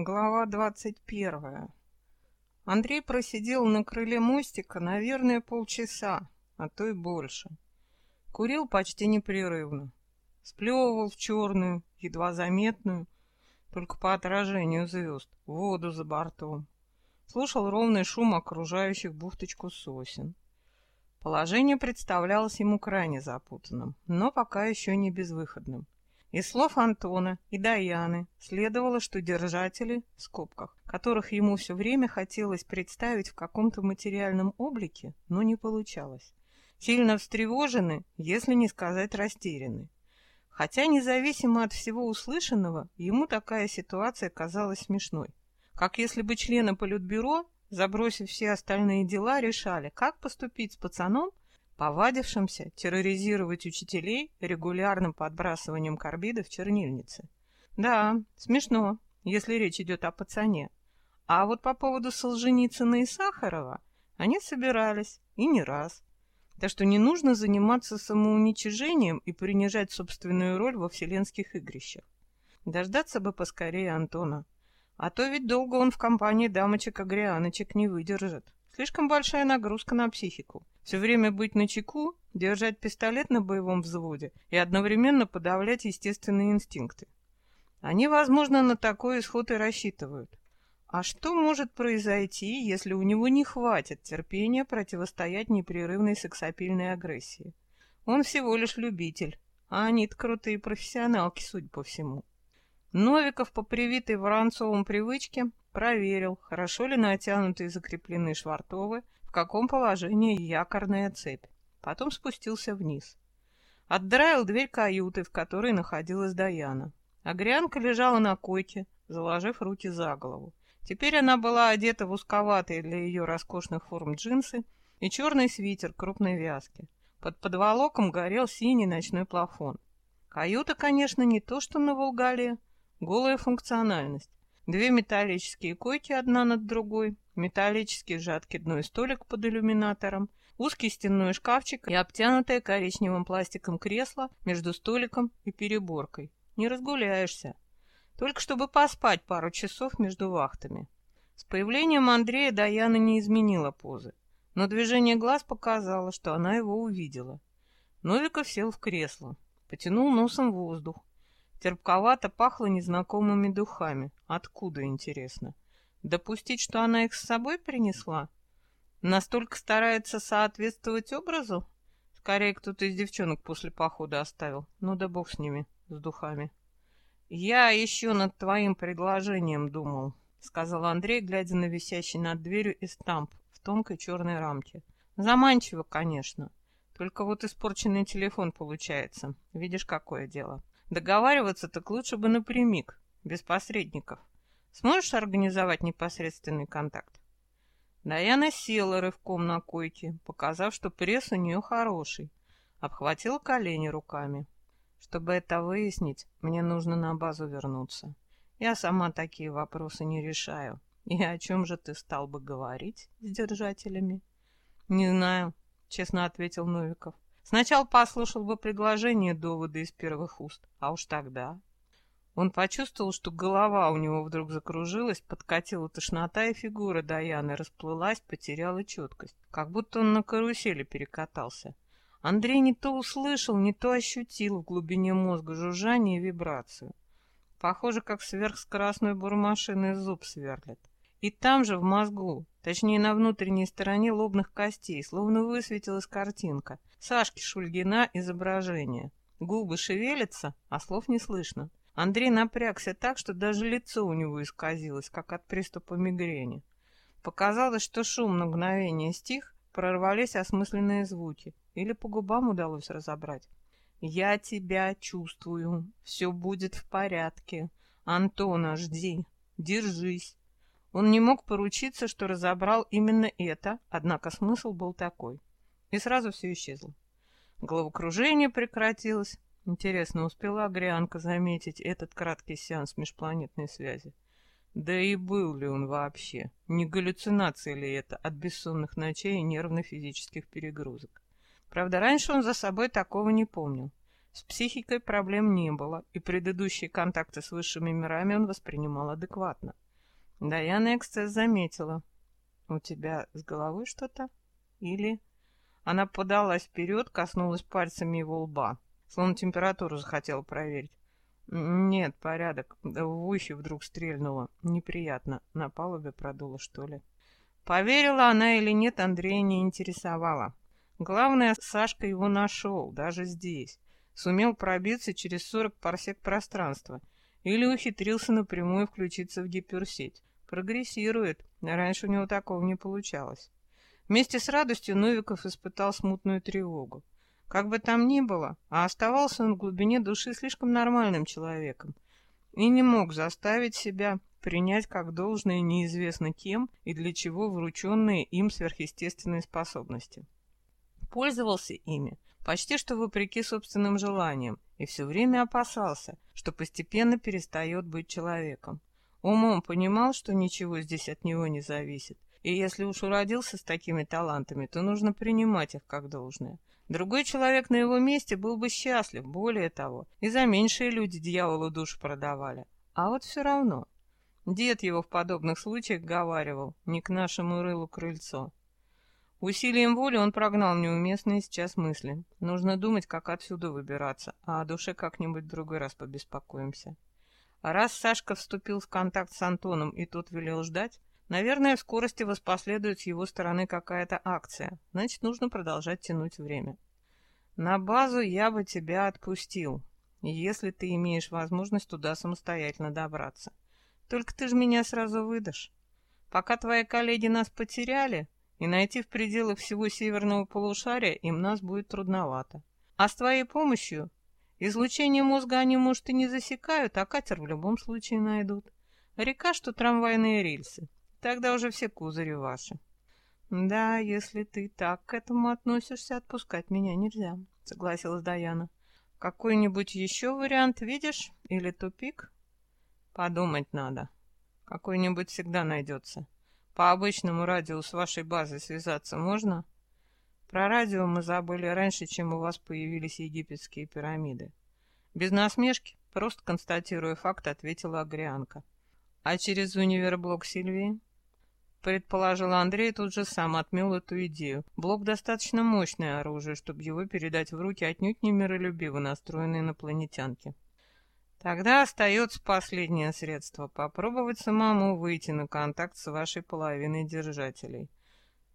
Глава двадцать первая. Андрей просидел на крыле мостика, наверное, полчаса, а то и больше. Курил почти непрерывно. Сплевывал в черную, едва заметную, только по отражению звезд, воду за бортом. Слушал ровный шум окружающих бухточку сосен. Положение представлялось ему крайне запутанным, но пока еще не безвыходным. Из слов Антона и Даяны следовало, что держатели, в скобках, которых ему все время хотелось представить в каком-то материальном облике, но не получалось, сильно встревожены, если не сказать растеряны. Хотя независимо от всего услышанного, ему такая ситуация казалась смешной. Как если бы члены Политбюро, забросив все остальные дела, решали, как поступить с пацаном, повадившимся терроризировать учителей регулярным подбрасыванием карбида в чернильнице. Да, смешно, если речь идет о пацане. А вот по поводу Солженицына и Сахарова они собирались, и не раз. Так что не нужно заниматься самоуничижением и принижать собственную роль во вселенских игрищах. Дождаться бы поскорее Антона. А то ведь долго он в компании дамочек-агрианочек не выдержит. Слишком большая нагрузка на психику. Все время быть на чеку, держать пистолет на боевом взводе и одновременно подавлять естественные инстинкты. Они, возможно, на такой исход и рассчитывают. А что может произойти, если у него не хватит терпения противостоять непрерывной сексапильной агрессии? Он всего лишь любитель, а они-то крутые профессионалки, судя по всему. Новиков по привитой Воронцовым привычке проверил, хорошо ли натянуты и закреплены швартовы, в каком положении якорная цепь. Потом спустился вниз. Отдраил дверь каюты, в которой находилась Даяна. Агрянка лежала на койке, заложив руки за голову. Теперь она была одета в узковатые для ее роскошных форм джинсы и черный свитер крупной вязки. Под подволоком горел синий ночной плафон. Каюта, конечно, не то что на Волгале, голая функциональность. Две металлические койки одна над другой, металлический же откидной столик под иллюминатором, узкий стенной шкафчик и обтянутое коричневым пластиком кресло между столиком и переборкой. Не разгуляешься. Только чтобы поспать пару часов между вахтами. С появлением Андрея Даяна не изменила позы, но движение глаз показало, что она его увидела. Новиков сел в кресло, потянул носом воздух, Терпковато пахло незнакомыми духами. Откуда, интересно? Допустить, что она их с собой принесла? Настолько старается соответствовать образу? Скорее, кто-то из девчонок после похода оставил. Ну да бог с ними, с духами. «Я еще над твоим предложением думал», — сказал Андрей, глядя на висящий над дверью эстамп в тонкой черной рамке. «Заманчиво, конечно. Только вот испорченный телефон получается. Видишь, какое дело. Договариваться так лучше бы напрямик, без посредников. Сможешь организовать непосредственный контакт? Даяна села рывком на койке, показав, что пресс у нее хороший. Обхватила колени руками. Чтобы это выяснить, мне нужно на базу вернуться. Я сама такие вопросы не решаю. И о чем же ты стал бы говорить с держателями? Не знаю, честно ответил Новиков. Сначала послушал бы предложение довода из первых уст, а уж тогда... Он почувствовал, что голова у него вдруг закружилась, подкатила тошнота, и фигура Даяны расплылась, потеряла четкость, как будто он на карусели перекатался. Андрей не то услышал, не то ощутил в глубине мозга жужжание и вибрацию. Похоже, как сверхскоростной бурмашиной зуб сверлит. И там же, в мозгу, точнее на внутренней стороне лобных костей, словно высветилась картинка. Сашки Шульгина изображение. Губы шевелятся, а слов не слышно. Андрей напрягся так, что даже лицо у него исказилось, как от приступа мигрени. Показалось, что шум на мгновение стих, прорвались осмысленные звуки. Или по губам удалось разобрать. «Я тебя чувствую. Все будет в порядке. Антона, жди. Держись. Он не мог поручиться, что разобрал именно это, однако смысл был такой. И сразу все исчезло. Головокружение прекратилось. Интересно, успела Агрианка заметить этот краткий сеанс межпланетной связи? Да и был ли он вообще? Не галлюцинация ли это от бессонных ночей и нервно-физических перегрузок? Правда, раньше он за собой такого не помнил. С психикой проблем не было, и предыдущие контакты с высшими мирами он воспринимал адекватно. Даяна эксцесс заметила. «У тебя с головой что-то? Или...» Она подалась вперед, коснулась пальцами его лба, словно температуру захотела проверить. «Нет, порядок. В ухе вдруг стрельнуло. Неприятно. На палубе продуло, что ли?» Поверила она или нет, Андрея не интересовала. Главное, Сашка его нашел, даже здесь. Сумел пробиться через 40 парсек пространства. Или ухитрился напрямую включиться в гиперсеть. Прогрессирует. Раньше у него такого не получалось. Вместе с радостью Новиков испытал смутную тревогу. Как бы там ни было, а оставался он в глубине души слишком нормальным человеком и не мог заставить себя принять как должное неизвестно кем и для чего врученные им сверхъестественные способности. Пользовался ими почти что вопреки собственным желаниям и все время опасался, что постепенно перестает быть человеком. Умом понимал, что ничего здесь от него не зависит, и если уж уродился с такими талантами, то нужно принимать их как должное. Другой человек на его месте был бы счастлив, более того, и за меньшие люди дьяволу душу продавали. А вот все равно. Дед его в подобных случаях говаривал, не к нашему рылу крыльцо. Усилием воли он прогнал неуместные сейчас мысли. Нужно думать, как отсюда выбираться, а о душе как-нибудь в другой раз побеспокоимся. Раз Сашка вступил в контакт с Антоном и тот велел ждать, наверное, в скорости воспоследует с его стороны какая-то акция, значит, нужно продолжать тянуть время. На базу я бы тебя отпустил, если ты имеешь возможность туда самостоятельно добраться. Только ты же меня сразу выдашь. Пока твои коллеги нас потеряли, и найти в пределах всего северного полушария им нас будет трудновато. А с твоей помощью Излучение мозга они, может, и не засекают, а катер в любом случае найдут. Река, что трамвайные рельсы. Тогда уже все козыри ваши. Да, если ты так к этому относишься, отпускать меня нельзя, согласилась Даяна. Какой-нибудь еще вариант видишь? Или тупик? Подумать надо. Какой-нибудь всегда найдется. По обычному радио с вашей базой связаться можно? — про радио мы забыли раньше, чем у вас появились египетские пирамиды. Без насмешки, просто констатируя факт, ответила Агрианка. А через универблок Сильвии? Предположил Андрей, тут же сам отмел эту идею. Блок достаточно мощное оружие, чтобы его передать в руки отнюдь не миролюбиво настроенной инопланетянке. Тогда остается последнее средство — попробовать самому выйти на контакт с вашей половиной держателей.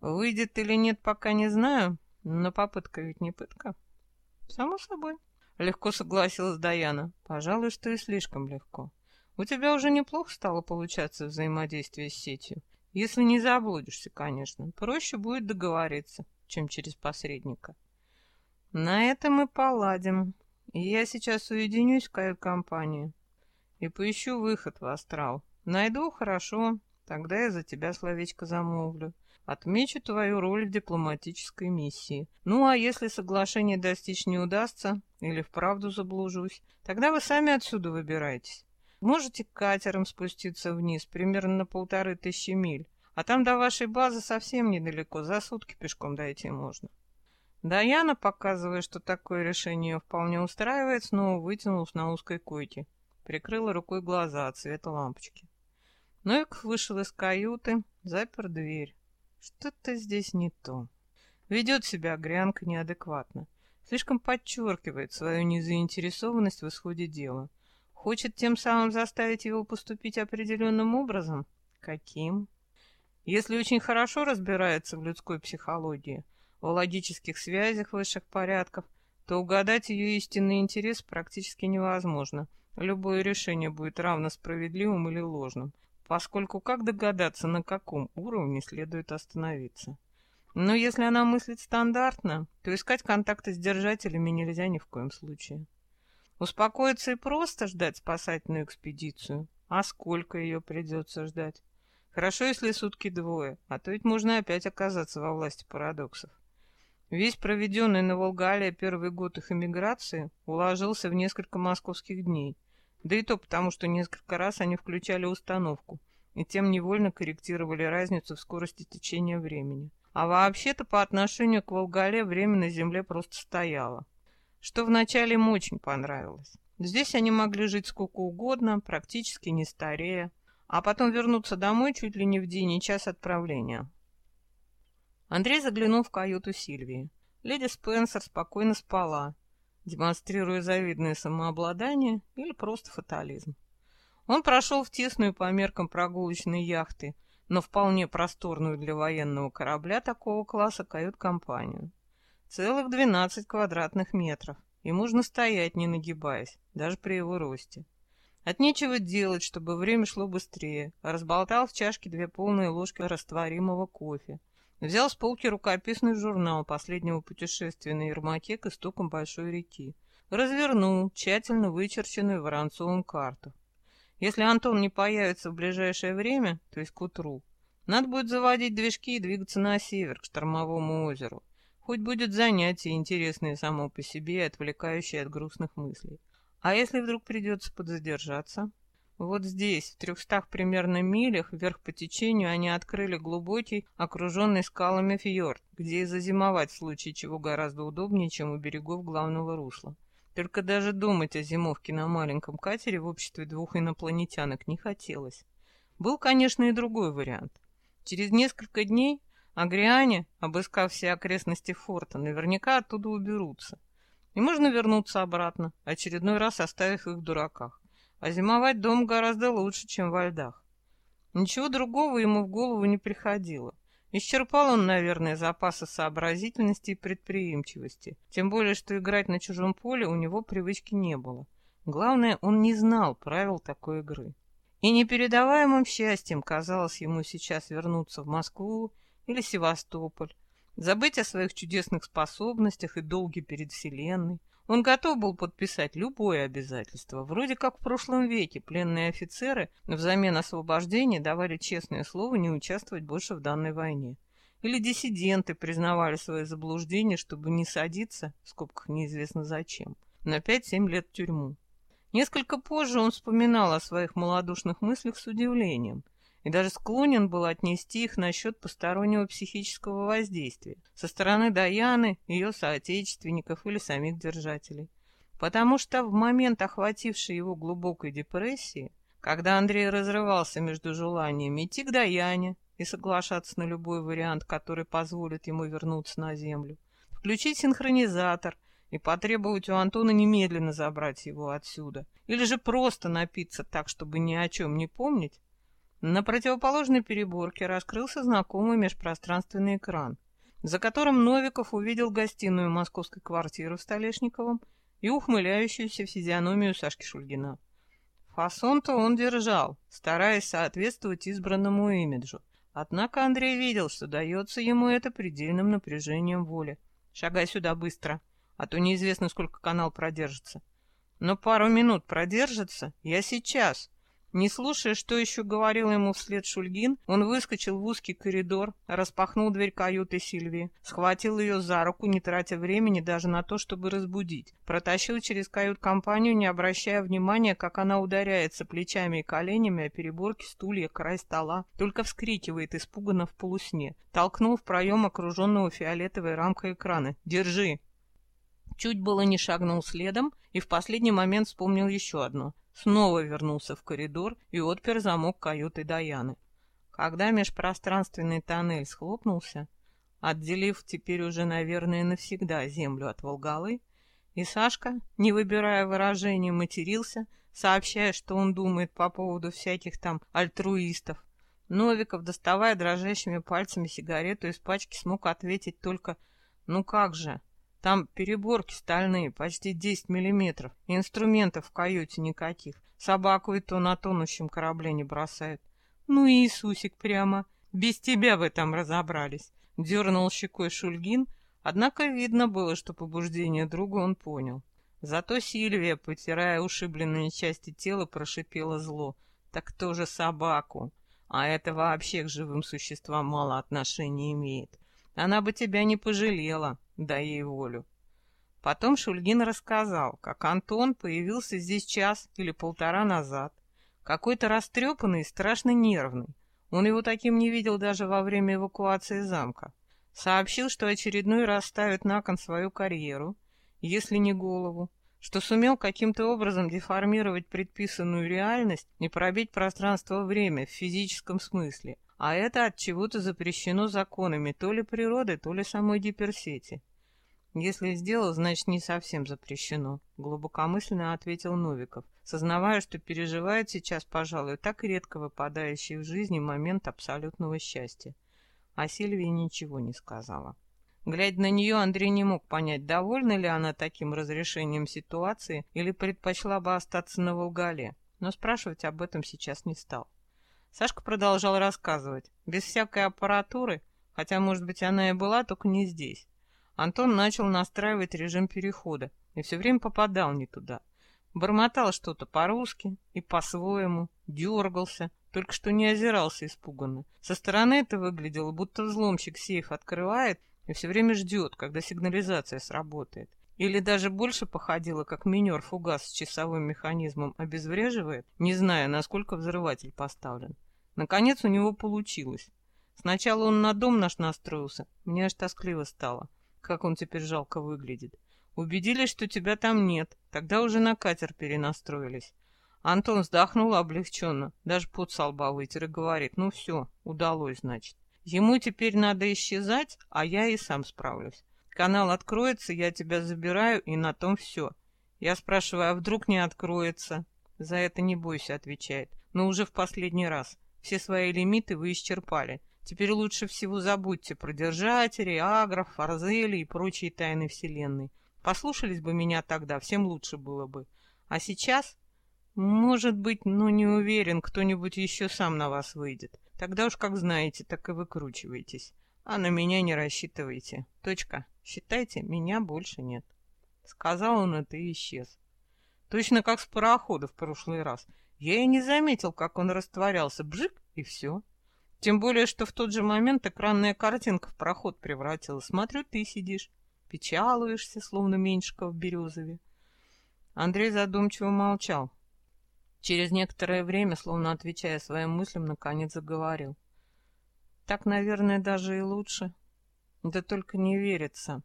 Выйдет или нет, пока не знаю, но попытка ведь не пытка. Само собой. Легко согласилась Даяна. Пожалуй, что и слишком легко. У тебя уже неплохо стало получаться взаимодействие с сетью. Если не заблудишься, конечно. Проще будет договориться, чем через посредника. На этом мы поладим. Я сейчас уединюсь в кают-компании и поищу выход в астрал. Найду, хорошо, тогда я за тебя словечко замолвлю. Отмечу твою роль в дипломатической миссии. Ну, а если соглашение достичь не удастся, или вправду заблужусь, тогда вы сами отсюда выбираетесь. Можете катером спуститься вниз, примерно на полторы тысячи миль, а там до вашей базы совсем недалеко, за сутки пешком дойти можно. Даяна, показывая, что такое решение ее вполне устраивает, снова вытянулась на узкой койке, прикрыла рукой глаза от света лампочки. Новиков вышел из каюты, запер дверь. Что-то здесь не то. Ведет себя Грянка неадекватно. Слишком подчеркивает свою незаинтересованность в исходе дела. Хочет тем самым заставить его поступить определенным образом? Каким? Если очень хорошо разбирается в людской психологии, в логических связях высших порядков, то угадать ее истинный интерес практически невозможно. Любое решение будет равно справедливым или ложным поскольку как догадаться, на каком уровне следует остановиться? Но если она мыслит стандартно, то искать контакты с держателями нельзя ни в коем случае. Успокоиться и просто ждать спасательную экспедицию. А сколько ее придется ждать? Хорошо, если сутки двое, а то ведь можно опять оказаться во власти парадоксов. Весь проведенный на Волгале первый год их эмиграции уложился в несколько московских дней – да и то потому, что несколько раз они включали установку и тем невольно корректировали разницу в скорости течения времени. А вообще-то по отношению к Волгале время на Земле просто стояло. Что вначале им очень понравилось. Здесь они могли жить сколько угодно, практически не старея. а потом вернуться домой чуть ли не в день и час отправления. Андрей заглянул в каюту Сильвии. Леди Спенсер спокойно спала, демонстрируя завидное самообладание или просто фатализм. Он прошел в тесную по меркам прогулочной яхты, но вполне просторную для военного корабля такого класса кают-компанию. Целых 12 квадратных метров, и можно стоять, не нагибаясь, даже при его росте. От нечего делать, чтобы время шло быстрее, разболтал в чашке две полные ложки растворимого кофе, Взял с полки рукописный журнал последнего путешествия на Ермаке к истокам большой реки. Развернул тщательно вычерченную Воронцовым карту. Если Антон не появится в ближайшее время, то есть к утру, надо будет заводить движки и двигаться на север, к Штормовому озеру. Хоть будет занятие интересное само по себе и отвлекающее от грустных мыслей. А если вдруг придется подзадержаться? Вот здесь, в трехстах примерно милях, вверх по течению, они открыли глубокий, окруженный скалами фьорд, где и зазимовать в случае чего гораздо удобнее, чем у берегов главного русла. Только даже думать о зимовке на маленьком катере в обществе двух инопланетянок не хотелось. Был, конечно, и другой вариант. Через несколько дней агриане, обыскав все окрестности форта, наверняка оттуда уберутся. И можно вернуться обратно, очередной раз оставив их в дураках. А зимовать дом гораздо лучше, чем во льдах. Ничего другого ему в голову не приходило. Исчерпал он, наверное, запасы сообразительности и предприимчивости. Тем более, что играть на чужом поле у него привычки не было. Главное, он не знал правил такой игры. И непередаваемым счастьем казалось ему сейчас вернуться в Москву или Севастополь, забыть о своих чудесных способностях и долге перед Вселенной, он готов был подписать любое обязательство. Вроде как в прошлом веке пленные офицеры взамен освобождения давали честное слово не участвовать больше в данной войне. Или диссиденты признавали свои заблуждения, чтобы не садиться, в скобках неизвестно зачем, на 5-7 лет в тюрьму. Несколько позже он вспоминал о своих малодушных мыслях с удивлением и даже склонен был отнести их насчет постороннего психического воздействия со стороны Даяны, ее соотечественников или самих держателей. Потому что в момент охватившей его глубокой депрессии, когда Андрей разрывался между желанием идти к Даяне и соглашаться на любой вариант, который позволит ему вернуться на землю, включить синхронизатор и потребовать у Антона немедленно забрать его отсюда, или же просто напиться так, чтобы ни о чем не помнить, на противоположной переборке раскрылся знакомый межпространственный экран, за которым Новиков увидел гостиную московской квартиры в Столешниковом и ухмыляющуюся физиономию Сашки Шульгина. Фасон-то он держал, стараясь соответствовать избранному имиджу. Однако Андрей видел, что дается ему это предельным напряжением воли. «Шагай сюда быстро, а то неизвестно, сколько канал продержится». «Но пару минут продержится? Я сейчас!» Не слушая, что еще говорил ему вслед Шульгин, он выскочил в узкий коридор, распахнул дверь каюты Сильвии, схватил ее за руку, не тратя времени даже на то, чтобы разбудить, протащил через кают-компанию, не обращая внимания, как она ударяется плечами и коленями о переборки стулья, край стола, только вскрикивает испуганно в полусне, толкнул в проем окруженного фиолетовой рамкой экрана. «Держи!» Чуть было не шагнул следом и в последний момент вспомнил еще одно снова вернулся в коридор и отпер замок каюты Даяны. Когда межпространственный тоннель схлопнулся, отделив теперь уже, наверное, навсегда землю от Волгалы, и Сашка, не выбирая выражения, матерился, сообщая, что он думает по поводу всяких там альтруистов. Новиков, доставая дрожащими пальцами сигарету из пачки, смог ответить только «Ну как же?» Там переборки стальные, почти 10 миллиметров. Инструментов в каюте никаких. Собаку и то на тонущем корабле не бросают. Ну, Иисусик прямо. Без тебя в этом разобрались. Дернул щекой Шульгин, однако видно было, что побуждение друга он понял. Зато Сильвия, потирая ушибленные части тела, прошипела зло. Так тоже собаку. А это вообще к живым существам мало отношения имеет. Она бы тебя не пожалела, дай ей волю. Потом Шульгин рассказал, как Антон появился здесь час или полтора назад. Какой-то растрепанный и страшно нервный. Он его таким не видел даже во время эвакуации замка. Сообщил, что очередной раз ставит на кон свою карьеру, если не голову, что сумел каким-то образом деформировать предписанную реальность и пробить пространство-время в физическом смысле, а это от чего-то запрещено законами то ли природы, то ли самой гиперсети. Если сделал, значит не совсем запрещено, глубокомысленно ответил Новиков, сознавая, что переживает сейчас, пожалуй, так редко выпадающий в жизни момент абсолютного счастья. А Сильвия ничего не сказала. Глядя на нее, Андрей не мог понять, довольна ли она таким разрешением ситуации или предпочла бы остаться на Волгале, но спрашивать об этом сейчас не стал. Сашка продолжал рассказывать, без всякой аппаратуры, хотя, может быть, она и была, только не здесь. Антон начал настраивать режим перехода и все время попадал не туда. Бормотал что-то по-русски и по-своему, дергался, только что не озирался испуганно. Со стороны это выглядело, будто взломщик сейф открывает и все время ждет, когда сигнализация сработает. Или даже больше походило, как минер фугас с часовым механизмом обезвреживает, не зная, насколько взрыватель поставлен. Наконец у него получилось. Сначала он на дом наш настроился, мне аж тоскливо стало, как он теперь жалко выглядит. Убедились, что тебя там нет, тогда уже на катер перенастроились. Антон вздохнул облегченно, даже пот со лба вытер и говорит, ну все, удалось, значит. Ему теперь надо исчезать, а я и сам справлюсь. Канал откроется, я тебя забираю, и на том все. Я спрашиваю, а вдруг не откроется? За это не бойся, отвечает. Но уже в последний раз. Все свои лимиты вы исчерпали. Теперь лучше всего забудьте про держателей, агров, форзели и прочие тайны Вселенной. Послушались бы меня тогда, всем лучше было бы. А сейчас, может быть, но не уверен, кто-нибудь еще сам на вас выйдет. Тогда уж как знаете, так и выкручивайтесь. А на меня не рассчитывайте. Точка. Считайте, меня больше нет. Сказал он это и исчез. Точно как с парохода в прошлый раз. Я и не заметил, как он растворялся. Бжик, и все. Тем более, что в тот же момент экранная картинка в проход превратилась. Смотрю, ты сидишь, печалуешься, словно меньшика в березове. Андрей задумчиво молчал. Через некоторое время, словно отвечая своим мыслям, наконец заговорил. Так, наверное, даже и лучше. Да только не верится.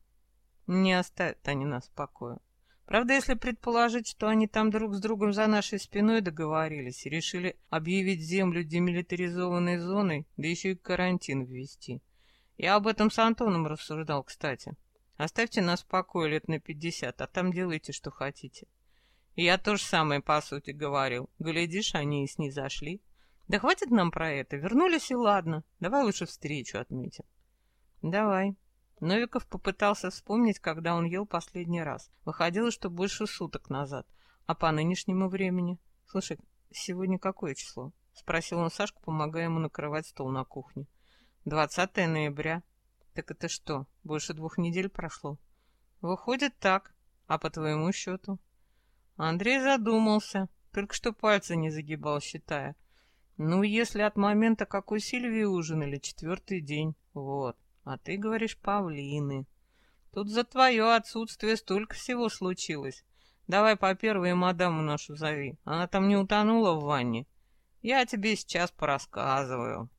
Не оставят они нас в покое. Правда, если предположить, что они там друг с другом за нашей спиной договорились и решили объявить землю демилитаризованной зоной, да еще и карантин ввести. Я об этом с Антоном рассуждал, кстати. Оставьте нас в покое лет на пятьдесят, а там делайте, что хотите. Я то же самое, по сути, говорил. Глядишь, они и снизошли. Да хватит нам про это. Вернулись и ладно. Давай лучше встречу отметим. Давай. Новиков попытался вспомнить, когда он ел последний раз. Выходило, что больше суток назад. А по нынешнему времени? Слушай, сегодня какое число? Спросил он Сашку, помогая ему накрывать стол на кухне. 20 ноября. Так это что, больше двух недель прошло? Выходит так. А по твоему счету? Андрей задумался, только что пальцы не загибал, считая. Ну, если от момента, как у Сильвии ужинали, четвертый день. Вот. А ты говоришь, павлины. Тут за твое отсутствие столько всего случилось. Давай по первой мадаму нашу зови. Она там не утонула в ванне. Я тебе сейчас порассказываю.